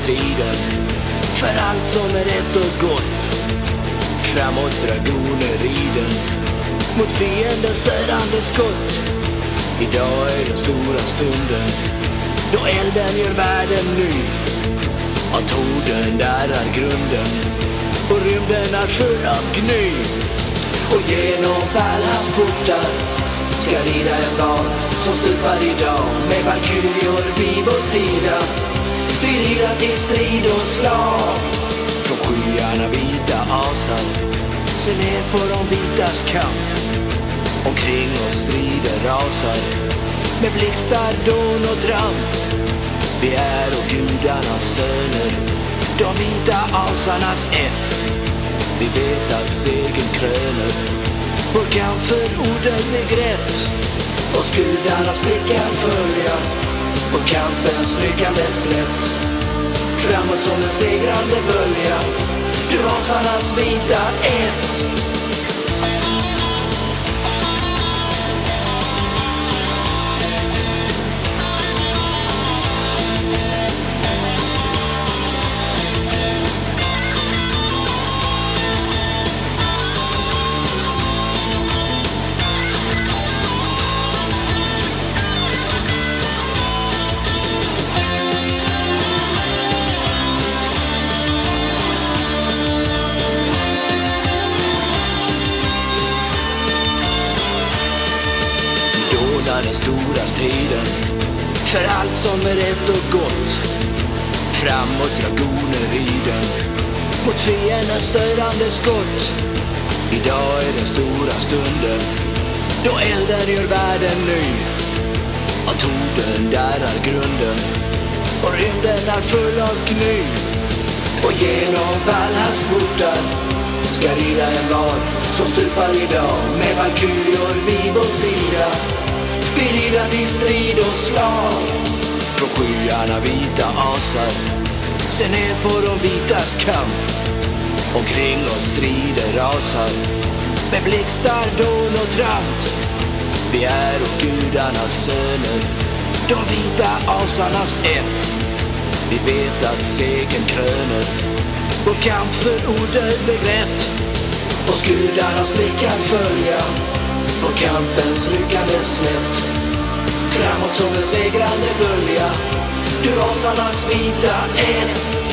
striden för allt som är rätt och gott. Framåt dragoner riden mot fiendens störande skott. Idag är den stora stunden då elden gör världen ny. Och torden darrar grunden och rymden är full av gny. Och genom pärlans portar ska rida en barn som stupar idag med valkyrior vid vår sida. Vi till strid och slag. Från skyarna vita asar se ner på de vitas kamp. Omkring oss strider rasar med blixtar, dån och tramp. Vi är och gudarnas söner, de vita asarnas ett. Vi vet att segern kröner vår kamp för orden är grätt. Oss gudarnas blickar följa på kampens ryckande slätt. Framåt som en segrande bölja, du asarnas vita ett. Stora striden för allt som är rätt och gott. Framåt dragoner riden mot fiendens störande skott. Idag är den stora stunden då elden gör världen ny. Av torden darrar grunden och rymden är full av gny. Och genom Valhalls portar ska rida en var som stupar idag med valkyrior vid vår sida. Vi rider till strid och slag. Från skyarna vita asar se ner på de vitas kamp. Omkring oss strider rasar med blixtar, dån och tramp. Vi är och gudarnas söner, de vita asarnas ett. Vi vet att segern kröner vår kamp för odödlig rätt. Oss gudarnas blickar följa på kampens lyckades lätt. Framåt som en segrande bölja, du rasarnas vita ett.